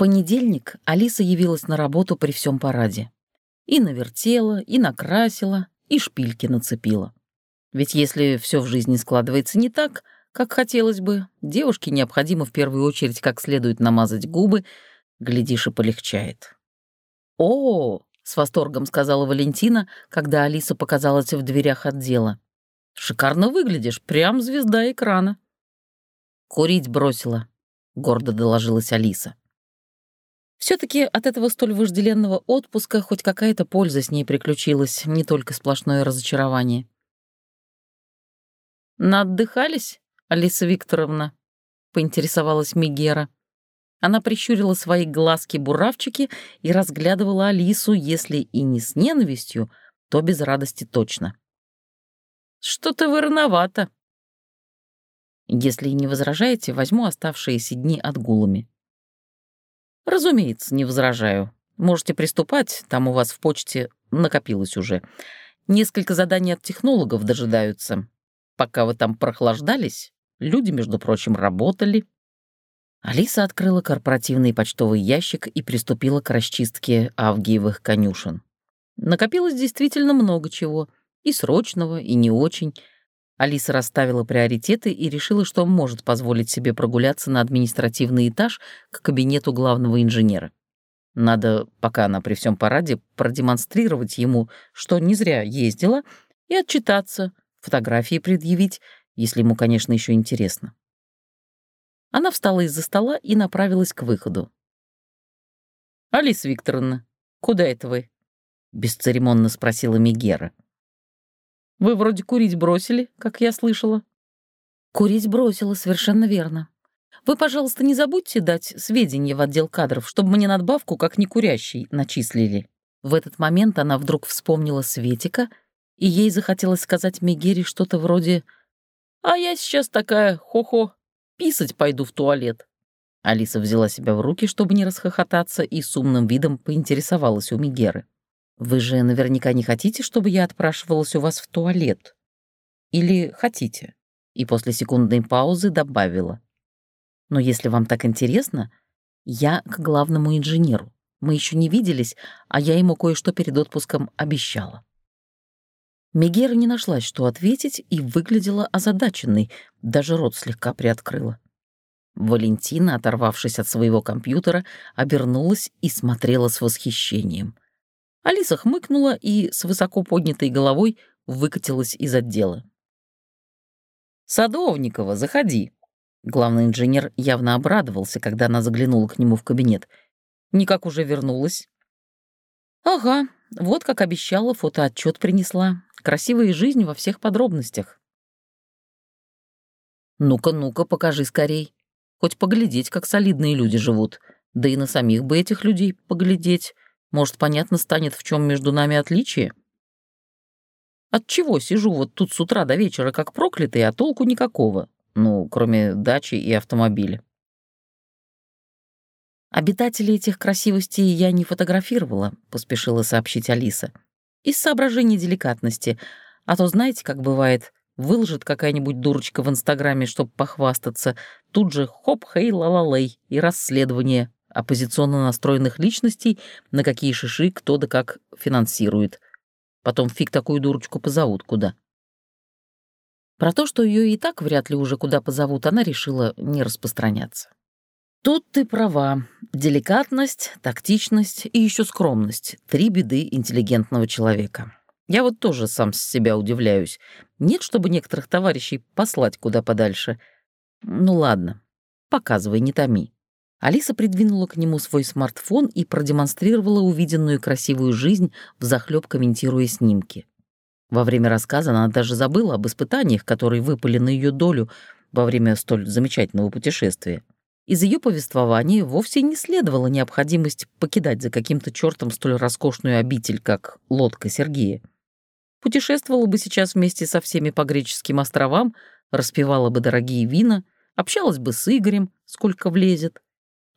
понедельник Алиса явилась на работу при всем параде. И навертела, и накрасила, и шпильки нацепила. Ведь если все в жизни складывается не так, как хотелось бы, девушке необходимо в первую очередь как следует намазать губы, глядишь и полегчает. «О!» — с восторгом сказала Валентина, когда Алиса показалась в дверях отдела. «Шикарно выглядишь, прям звезда экрана». «Курить бросила», — гордо доложилась Алиса. Все таки от этого столь вожделенного отпуска хоть какая-то польза с ней приключилась, не только сплошное разочарование. «Наотдыхались, Алиса Викторовна?» — поинтересовалась Мигера. Она прищурила свои глазки-буравчики и разглядывала Алису, если и не с ненавистью, то без радости точно. «Что-то вы рановато». «Если не возражаете, возьму оставшиеся дни отгулами». «Разумеется, не возражаю. Можете приступать, там у вас в почте накопилось уже. Несколько заданий от технологов дожидаются. Пока вы там прохлаждались, люди, между прочим, работали». Алиса открыла корпоративный почтовый ящик и приступила к расчистке авгиевых конюшен. Накопилось действительно много чего, и срочного, и не очень. Алиса расставила приоритеты и решила, что может позволить себе прогуляться на административный этаж к кабинету главного инженера. Надо, пока она при всем параде, продемонстрировать ему, что не зря ездила, и отчитаться, фотографии предъявить, если ему, конечно, еще интересно. Она встала из-за стола и направилась к выходу. «Алиса Викторовна, куда это вы?» — бесцеремонно спросила Мигера. «Вы вроде курить бросили, как я слышала». «Курить бросила, совершенно верно. Вы, пожалуйста, не забудьте дать сведения в отдел кадров, чтобы мне надбавку, как некурящий, начислили». В этот момент она вдруг вспомнила Светика и ей захотелось сказать Мегере что-то вроде «А я сейчас такая, хо-хо, писать пойду в туалет». Алиса взяла себя в руки, чтобы не расхохотаться, и с умным видом поинтересовалась у Мегеры. «Вы же наверняка не хотите, чтобы я отпрашивалась у вас в туалет? Или хотите?» И после секундной паузы добавила. «Но если вам так интересно, я к главному инженеру. Мы еще не виделись, а я ему кое-что перед отпуском обещала». Мегера не нашлась, что ответить, и выглядела озадаченной, даже рот слегка приоткрыла. Валентина, оторвавшись от своего компьютера, обернулась и смотрела с восхищением. Алиса хмыкнула и с высоко поднятой головой выкатилась из отдела. «Садовникова, заходи!» Главный инженер явно обрадовался, когда она заглянула к нему в кабинет. «Никак уже вернулась?» «Ага, вот как обещала, фотоотчет принесла. Красивая жизнь во всех подробностях. Ну-ка, ну-ка, покажи скорей. Хоть поглядеть, как солидные люди живут. Да и на самих бы этих людей поглядеть. Может, понятно станет, в чем между нами отличие? От чего сижу вот тут с утра до вечера как проклятый, а толку никакого? Ну, кроме дачи и автомобиля. «Обитателей этих красивостей я не фотографировала», — поспешила сообщить Алиса. Из соображений деликатности. А то знаете, как бывает, выложит какая-нибудь дурочка в Инстаграме, чтобы похвастаться, тут же хоп, хей, ла-ла-лей и расследование оппозиционно настроенных личностей, на какие шиши кто да как финансирует. Потом фиг такую дурочку позовут куда. Про то, что ее и так вряд ли уже куда позовут, она решила не распространяться. Тут ты права. Деликатность, тактичность и еще скромность — три беды интеллигентного человека. Я вот тоже сам с себя удивляюсь. Нет, чтобы некоторых товарищей послать куда подальше. Ну ладно, показывай, не томи. Алиса придвинула к нему свой смартфон и продемонстрировала увиденную красивую жизнь, взахлёб комментируя снимки. Во время рассказа она даже забыла об испытаниях, которые выпали на ее долю во время столь замечательного путешествия. Из ее повествования вовсе не следовала необходимость покидать за каким-то чертом столь роскошную обитель, как лодка Сергея. Путешествовала бы сейчас вместе со всеми по греческим островам, распивала бы дорогие вина, общалась бы с Игорем, сколько влезет,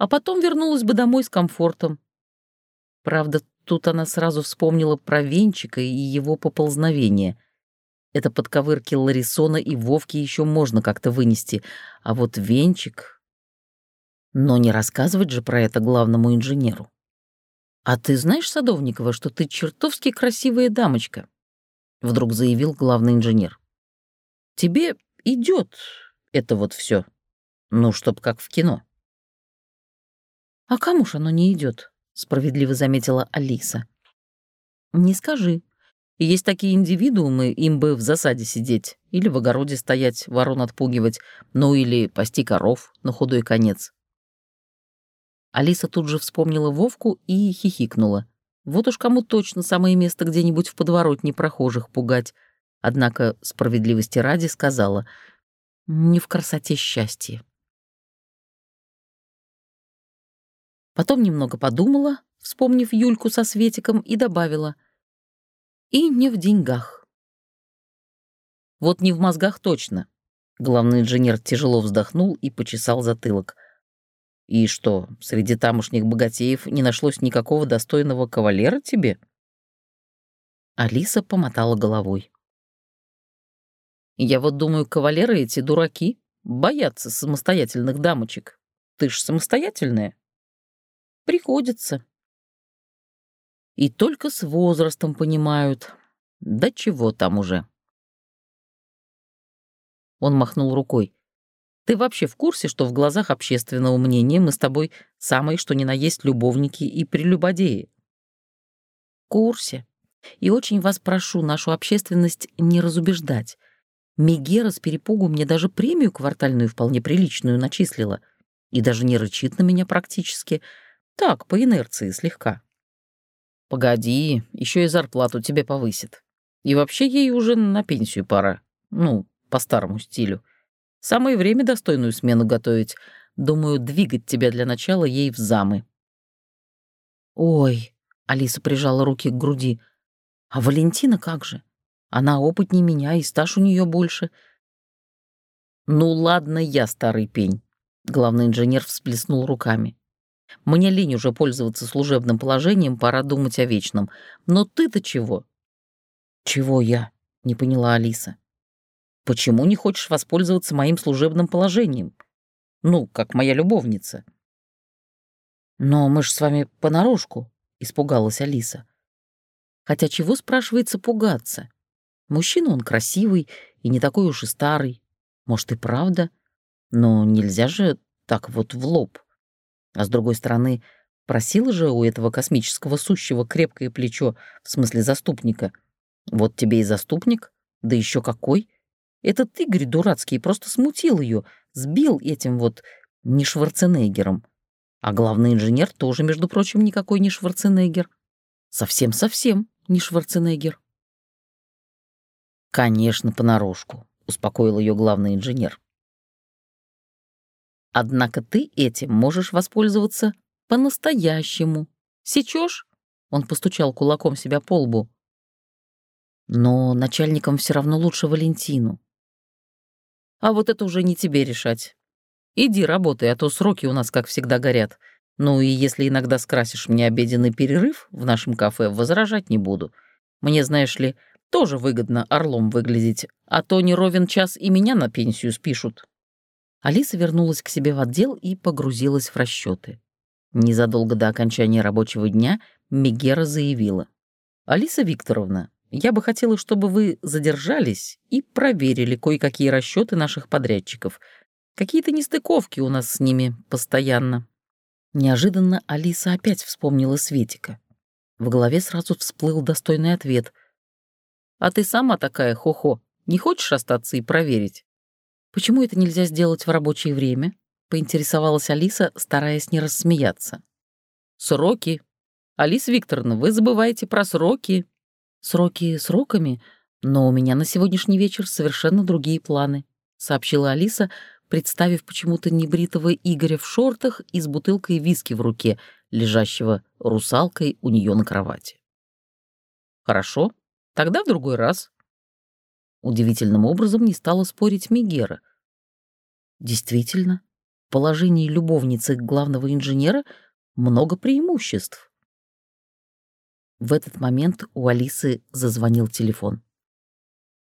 а потом вернулась бы домой с комфортом. Правда, тут она сразу вспомнила про Венчика и его поползновение. Это подковырки Ларисона и Вовки еще можно как-то вынести, а вот Венчик Но не рассказывать же про это главному инженеру. «А ты знаешь, Садовникова, что ты чертовски красивая дамочка?» Вдруг заявил главный инженер. «Тебе идет это вот все. Ну, чтоб как в кино». «А кому ж оно не идет? справедливо заметила Алиса. «Не скажи. Есть такие индивидуумы, им бы в засаде сидеть, или в огороде стоять, ворон отпугивать, ну или пасти коров на худой конец. Алиса тут же вспомнила Вовку и хихикнула. Вот уж кому точно самое место где-нибудь в подворотне прохожих пугать. Однако справедливости ради сказала, не в красоте счастье. Потом немного подумала, вспомнив Юльку со Светиком, и добавила, и не в деньгах. Вот не в мозгах точно. Главный инженер тяжело вздохнул и почесал затылок. И что, среди тамошних богатеев не нашлось никакого достойного кавалера тебе? Алиса помотала головой. Я вот думаю, кавалеры эти дураки, боятся самостоятельных дамочек. Ты ж самостоятельная. Приходится. И только с возрастом понимают. Да чего там уже. Он махнул рукой. Ты вообще в курсе, что в глазах общественного мнения мы с тобой самые что ни на есть любовники и прелюбодеи? В курсе. И очень вас прошу нашу общественность не разубеждать. Мегера с перепугу мне даже премию квартальную вполне приличную начислила. И даже не рычит на меня практически. Так, по инерции слегка. Погоди, еще и зарплату тебе повысит. И вообще ей уже на пенсию пора. Ну, по старому стилю. Самое время достойную смену готовить. Думаю, двигать тебя для начала ей в замы». «Ой», — Алиса прижала руки к груди, — «а Валентина как же? Она опытнее меня, и стаж у нее больше». «Ну ладно я, старый пень», — главный инженер всплеснул руками. «Мне лень уже пользоваться служебным положением, пора думать о вечном. Но ты-то чего?» «Чего я?» — не поняла Алиса. Почему не хочешь воспользоваться моим служебным положением? Ну, как моя любовница». «Но мы ж с вами понарошку», — испугалась Алиса. «Хотя чего, спрашивается, пугаться? Мужчина он красивый и не такой уж и старый. Может, и правда. Но нельзя же так вот в лоб. А с другой стороны, просила же у этого космического сущего крепкое плечо, в смысле заступника. Вот тебе и заступник, да еще какой. Этот Игорь дурацкий просто смутил ее, сбил этим вот не Шварценеггером. А главный инженер тоже, между прочим, никакой не Шварценеггер. Совсем-совсем не Шварценеггер. «Конечно, понарошку», — успокоил ее главный инженер. «Однако ты этим можешь воспользоваться по-настоящему. Сечешь?» Он постучал кулаком себя по лбу. «Но начальникам все равно лучше Валентину. А вот это уже не тебе решать. Иди работай, а то сроки у нас, как всегда, горят. Ну и если иногда скрасишь мне обеденный перерыв в нашем кафе, возражать не буду. Мне, знаешь ли, тоже выгодно орлом выглядеть, а то не ровен час и меня на пенсию спишут». Алиса вернулась к себе в отдел и погрузилась в расчеты. Незадолго до окончания рабочего дня Мегера заявила. «Алиса Викторовна, я бы хотела, чтобы вы задержались и проверили кое-какие расчеты наших подрядчиков. Какие-то нестыковки у нас с ними постоянно». Неожиданно Алиса опять вспомнила Светика. В голове сразу всплыл достойный ответ. «А ты сама такая, хо-хо, не хочешь остаться и проверить?» «Почему это нельзя сделать в рабочее время?» — поинтересовалась Алиса, стараясь не рассмеяться. «Сроки. Алиса Викторовна, вы забываете про сроки», Сроки сроками, но у меня на сегодняшний вечер совершенно другие планы», — сообщила Алиса, представив почему-то небритого Игоря в шортах и с бутылкой виски в руке, лежащего русалкой у нее на кровати. «Хорошо, тогда в другой раз». Удивительным образом не стала спорить Мегера. Действительно, в положении любовницы главного инженера много преимуществ. В этот момент у Алисы зазвонил телефон.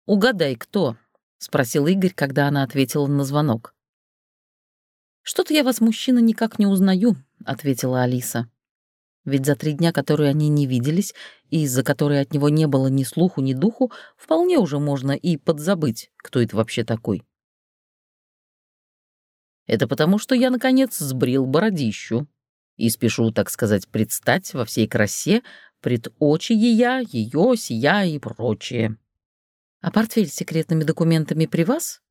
«Угадай, кто?» — спросил Игорь, когда она ответила на звонок. «Что-то я вас, мужчина, никак не узнаю», — ответила Алиса. Ведь за три дня, которые они не виделись, и из-за которой от него не было ни слуху, ни духу, вполне уже можно и подзабыть, кто это вообще такой. Это потому, что я, наконец, сбрил бородищу и спешу, так сказать, предстать во всей красе пред очи ея, ее, сия и прочее. А портфель с секретными документами при вас?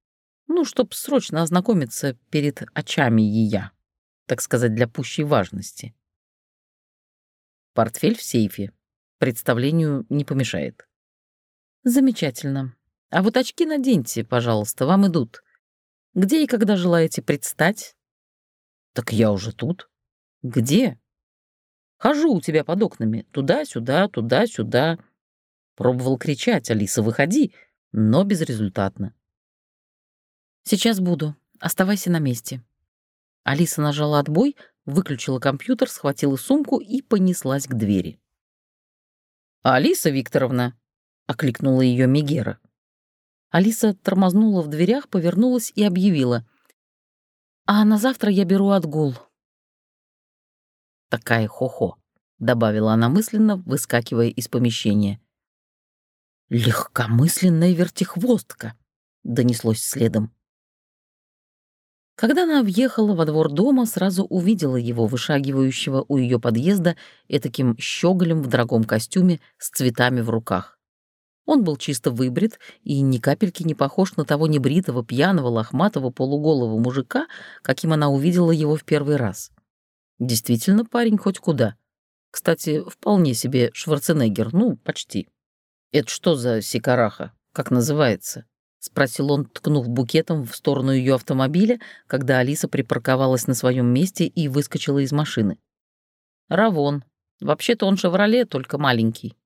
Ну, чтоб срочно ознакомиться перед очами ея, так сказать, для пущей важности. Портфель в сейфе. Представлению не помешает. Замечательно. А вот очки наденьте, пожалуйста, вам идут. Где и когда желаете предстать? Так я уже тут. Где? Хожу у тебя под окнами. Туда-сюда, туда-сюда. Пробовал кричать, Алиса, выходи, но безрезультатно. Сейчас буду. Оставайся на месте. Алиса нажала отбой, выключила компьютер, схватила сумку и понеслась к двери. «Алиса Викторовна!» — окликнула ее Мегера. Алиса тормознула в дверях, повернулась и объявила. «А на завтра я беру отгул». «Такая хо-хо», — добавила она мысленно, выскакивая из помещения. «Легкомысленная вертихвостка», — донеслось следом. Когда она въехала во двор дома, сразу увидела его, вышагивающего у ее подъезда этаким щеголем в дорогом костюме с цветами в руках. Он был чисто выбрит и ни капельки не похож на того небритого, пьяного, лохматого, полуголого мужика, каким она увидела его в первый раз. Действительно, парень хоть куда. Кстати, вполне себе Шварценеггер, ну, почти. Это что за сикараха? Как называется? — спросил он, ткнув букетом в сторону ее автомобиля, когда Алиса припарковалась на своем месте и выскочила из машины. «Равон. Вообще-то он «Шевроле», только маленький».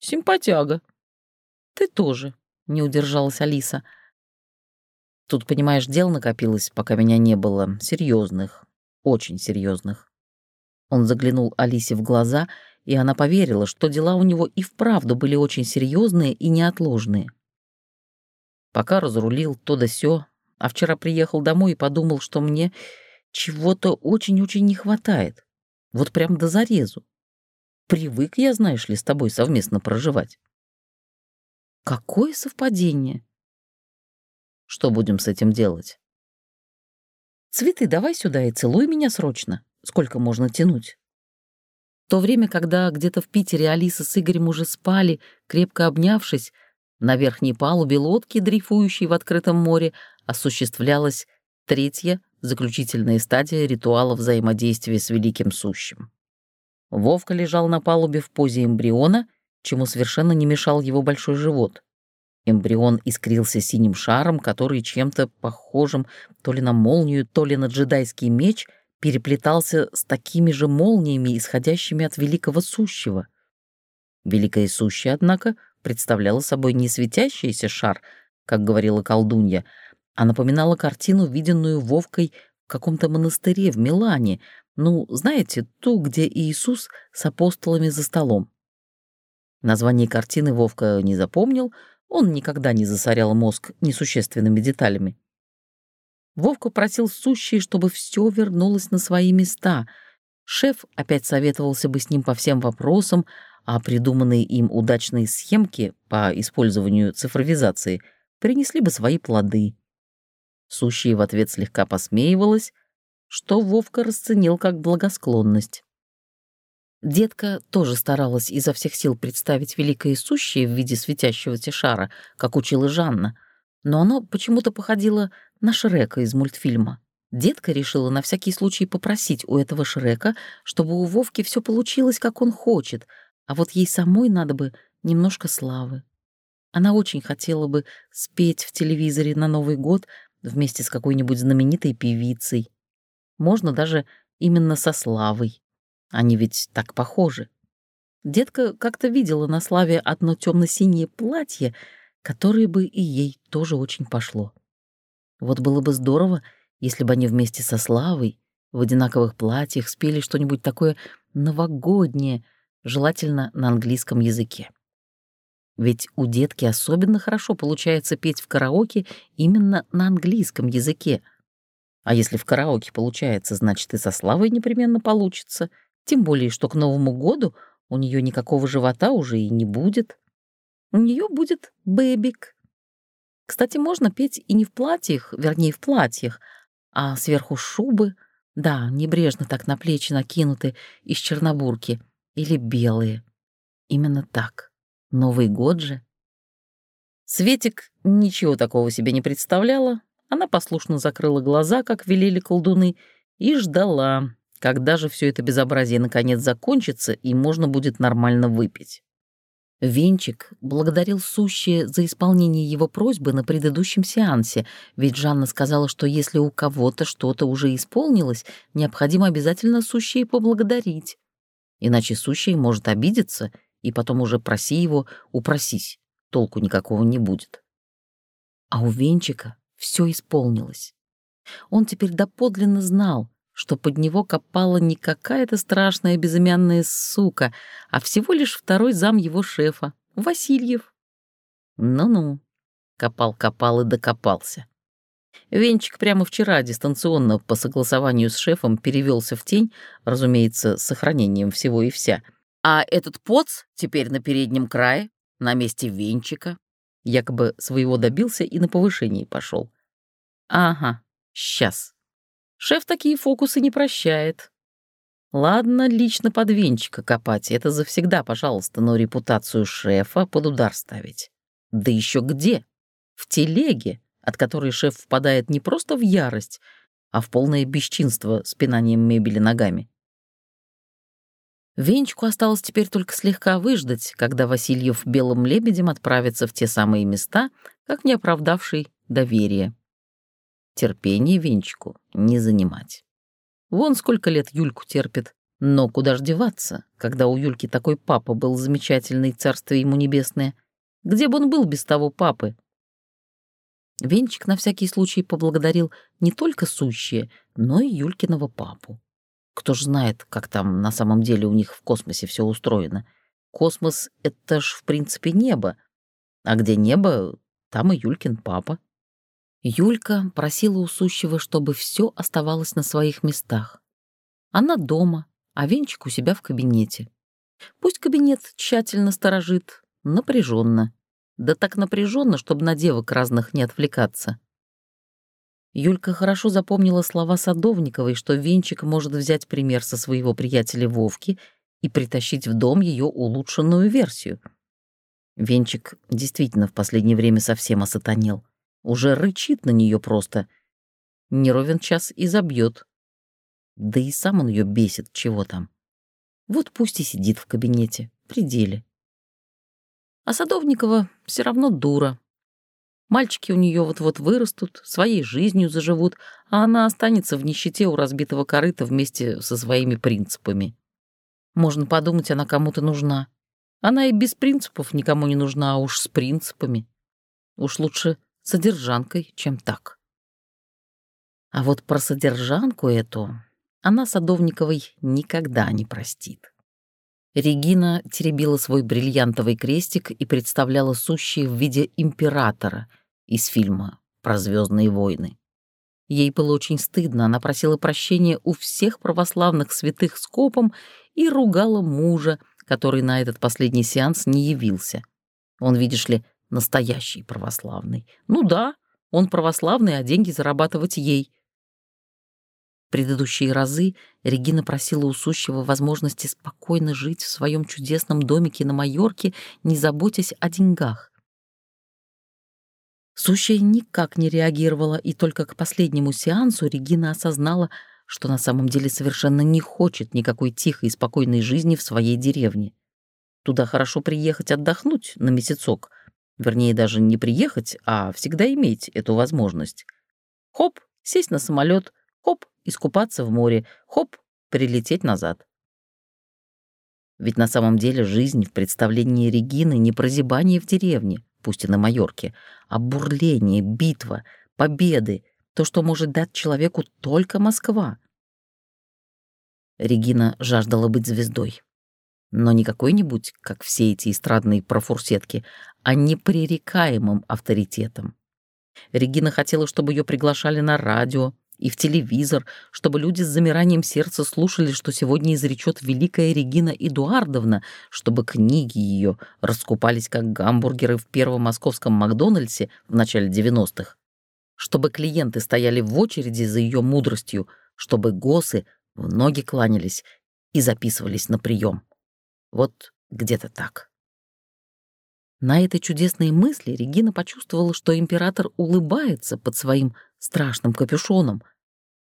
«Симпатяга». «Ты тоже», — не удержалась Алиса. «Тут, понимаешь, дел накопилось, пока меня не было. Серьезных, очень серьезных. Он заглянул Алисе в глаза, и она поверила, что дела у него и вправду были очень серьезные и неотложные. Пока разрулил то да сё, а вчера приехал домой и подумал, что мне чего-то очень-очень не хватает. Вот прям до зарезу. Привык я, знаешь ли, с тобой совместно проживать. Какое совпадение? Что будем с этим делать? Цветы давай сюда и целуй меня срочно. Сколько можно тянуть? В то время, когда где-то в Питере Алиса с Игорем уже спали, крепко обнявшись, на верхней палубе лодки, дрейфующей в открытом море, осуществлялась третья, заключительная стадия ритуала взаимодействия с Великим Сущим. Вовка лежал на палубе в позе эмбриона, чему совершенно не мешал его большой живот. Эмбрион искрился синим шаром, который чем-то похожим то ли на молнию, то ли на джедайский меч переплетался с такими же молниями, исходящими от Великого Сущего. Великое Сущее, однако, представляла собой не светящийся шар, как говорила колдунья, а напоминала картину, виденную Вовкой в каком-то монастыре в Милане, ну, знаете, ту, где Иисус с апостолами за столом. Название картины Вовка не запомнил, он никогда не засорял мозг несущественными деталями. Вовка просил сущие, чтобы все вернулось на свои места. Шеф опять советовался бы с ним по всем вопросам, а придуманные им удачные схемки по использованию цифровизации принесли бы свои плоды. Сущий в ответ слегка посмеивалась, что Вовка расценил как благосклонность. Детка тоже старалась изо всех сил представить великое сущее в виде светящегося шара, как учила Жанна, но оно почему-то походило на Шрека из мультфильма. Детка решила на всякий случай попросить у этого Шрека, чтобы у Вовки все получилось, как он хочет — а вот ей самой надо бы немножко славы. Она очень хотела бы спеть в телевизоре на Новый год вместе с какой-нибудь знаменитой певицей. Можно даже именно со Славой. Они ведь так похожи. Детка как-то видела на Славе одно темно-синее платье, которое бы и ей тоже очень пошло. Вот было бы здорово, если бы они вместе со Славой в одинаковых платьях спели что-нибудь такое новогоднее — желательно на английском языке. Ведь у детки особенно хорошо получается петь в караоке именно на английском языке. А если в караоке получается, значит и со Славой непременно получится. Тем более, что к Новому году у нее никакого живота уже и не будет. У нее будет бэбик. Кстати, можно петь и не в платьях, вернее, в платьях, а сверху шубы, да, небрежно так на плечи накинуты, из чернобурки, или белые. Именно так. Новый год же. Светик ничего такого себе не представляла. Она послушно закрыла глаза, как велели колдуны, и ждала, когда же все это безобразие наконец закончится и можно будет нормально выпить. Венчик благодарил Сущее за исполнение его просьбы на предыдущем сеансе, ведь Жанна сказала, что если у кого-то что-то уже исполнилось, необходимо обязательно Сущее поблагодарить. Иначе Сущее может обидеться, и потом уже проси его, упросись, толку никакого не будет. А у Венчика все исполнилось. Он теперь доподлинно знал, что под него копала не какая-то страшная безымянная сука, а всего лишь второй зам его шефа, Васильев. Ну-ну, копал-копал и докопался. Венчик прямо вчера дистанционно по согласованию с шефом перевелся в тень, разумеется, с сохранением всего и вся. А этот поц теперь на переднем крае, на месте Венчика. Якобы своего добился и на повышении пошел. Ага, сейчас. Шеф такие фокусы не прощает. Ладно, лично под венчика копать, это завсегда, пожалуйста, но репутацию шефа под удар ставить. Да еще где? В телеге, от которой шеф впадает не просто в ярость, а в полное бесчинство с пинанием мебели ногами. Венчику осталось теперь только слегка выждать, когда Васильев белым лебедем отправится в те самые места, как не оправдавший доверие. Терпение Венчику не занимать. Вон сколько лет Юльку терпит. Но куда ж деваться, когда у Юльки такой папа был замечательный, царствие ему небесное? Где бы он был без того папы? Венчик на всякий случай поблагодарил не только сущее, но и Юлькиного папу. Кто ж знает, как там на самом деле у них в космосе все устроено. Космос — это ж, в принципе, небо. А где небо, там и Юлькин папа. Юлька просила у сущего, чтобы все оставалось на своих местах. Она дома, а Венчик у себя в кабинете. Пусть кабинет тщательно сторожит, напряженно. Да так напряженно, чтобы на девок разных не отвлекаться. Юлька хорошо запомнила слова Садовниковой, что Венчик может взять пример со своего приятеля Вовки и притащить в дом ее улучшенную версию. Венчик действительно в последнее время совсем осатанел уже рычит на нее просто. Не ровен час и забьет. Да и сам он ее бесит, чего там. Вот пусть и сидит в кабинете, при деле. А Садовникова все равно дура. Мальчики у нее вот-вот вырастут, своей жизнью заживут, а она останется в нищете у разбитого корыта вместе со своими принципами. Можно подумать, она кому-то нужна. Она и без принципов никому не нужна, а уж с принципами. Уж лучше содержанкой, чем так. А вот про содержанку эту она Садовниковой никогда не простит. Регина теребила свой бриллиантовый крестик и представляла сущий в виде императора из фильма про Звездные войны. Ей было очень стыдно, она просила прощения у всех православных святых скопом и ругала мужа, который на этот последний сеанс не явился. Он, видишь ли, настоящий православный. Ну да, он православный, а деньги зарабатывать ей. Предыдущие разы Регина просила у сущего возможности спокойно жить в своем чудесном домике на Майорке, не заботясь о деньгах. Сущая никак не реагировала, и только к последнему сеансу Регина осознала, что на самом деле совершенно не хочет никакой тихой и спокойной жизни в своей деревне. Туда хорошо приехать отдохнуть на месяцок, Вернее, даже не приехать, а всегда иметь эту возможность. Хоп, сесть на самолет, искупаться в море, хоп, прилететь назад. Ведь на самом деле жизнь в представлении Регины не прозябание в деревне, пусть и на Майорке, а бурление, битва, победы, то, что может дать человеку только Москва. Регина жаждала быть звездой но не какой-нибудь, как все эти эстрадные профурсетки, а непререкаемым авторитетом. Регина хотела, чтобы ее приглашали на радио, и в телевизор, чтобы люди с замиранием сердца слушали, что сегодня изречет великая Регина Эдуардовна, чтобы книги ее раскупались как гамбургеры в первом московском Макдональдсе в начале 90-х, чтобы клиенты стояли в очереди за ее мудростью, чтобы госы в ноги кланялись и записывались на прием. Вот где-то так. На этой чудесной мысли Регина почувствовала, что император улыбается под своим страшным капюшоном,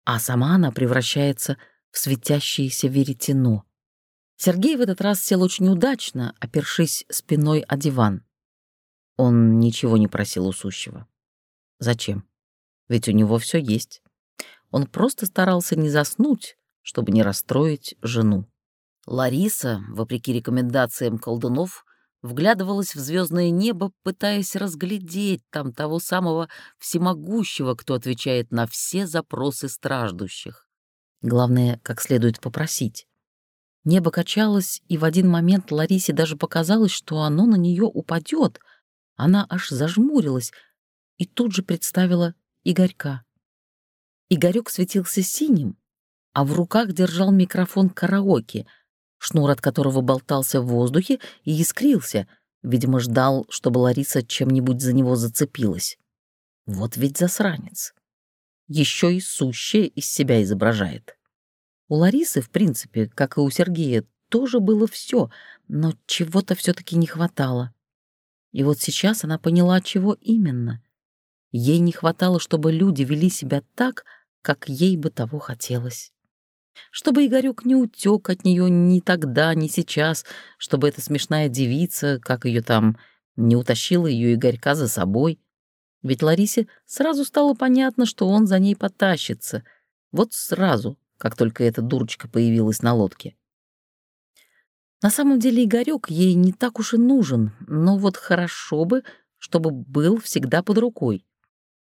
а сама она превращается в светящееся веретено. Сергей в этот раз сел очень удачно, опершись спиной о диван. Он ничего не просил у сущего. Зачем? Ведь у него все есть. Он просто старался не заснуть, чтобы не расстроить жену. Лариса, вопреки рекомендациям колдунов, вглядывалась в звездное небо, пытаясь разглядеть там того самого всемогущего, кто отвечает на все запросы страждущих. Главное, как следует попросить. Небо качалось, и в один момент Ларисе даже показалось, что оно на нее упадет. Она аж зажмурилась и тут же представила Игорька. Игорек светился синим, а в руках держал микрофон караоке — шнур от которого болтался в воздухе и искрился, видимо, ждал, чтобы Лариса чем-нибудь за него зацепилась. Вот ведь засранец. Еще и сущее из себя изображает. У Ларисы, в принципе, как и у Сергея, тоже было все, но чего-то все-таки не хватало. И вот сейчас она поняла, чего именно. Ей не хватало, чтобы люди вели себя так, как ей бы того хотелось чтобы Игорек не утек от нее ни тогда, ни сейчас, чтобы эта смешная девица, как ее там, не утащила ее Игорька за собой. Ведь Ларисе сразу стало понятно, что он за ней потащится. Вот сразу, как только эта дурочка появилась на лодке. На самом деле Игорек ей не так уж и нужен, но вот хорошо бы, чтобы был всегда под рукой.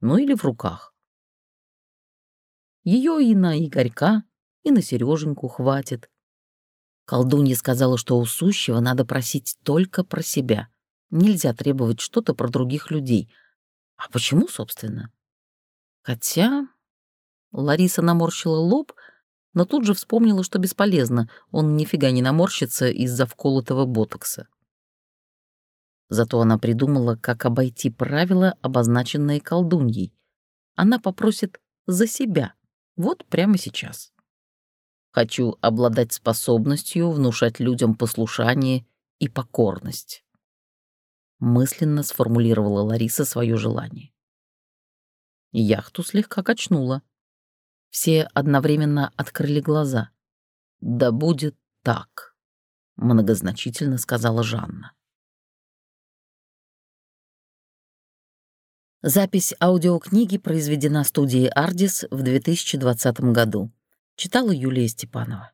Ну или в руках. Ее и на Игорька и на Сереженьку хватит. Колдунья сказала, что у сущего надо просить только про себя. Нельзя требовать что-то про других людей. А почему, собственно? Хотя... Лариса наморщила лоб, но тут же вспомнила, что бесполезно, он нифига не наморщится из-за вколотого ботокса. Зато она придумала, как обойти правила, обозначенные колдуньей. Она попросит за себя, вот прямо сейчас. Хочу обладать способностью внушать людям послушание и покорность. Мысленно сформулировала Лариса свое желание. Яхту слегка качнула. Все одновременно открыли глаза. «Да будет так», — многозначительно сказала Жанна. Запись аудиокниги произведена студией «Ардис» в 2020 году. Читала Юлия Степанова.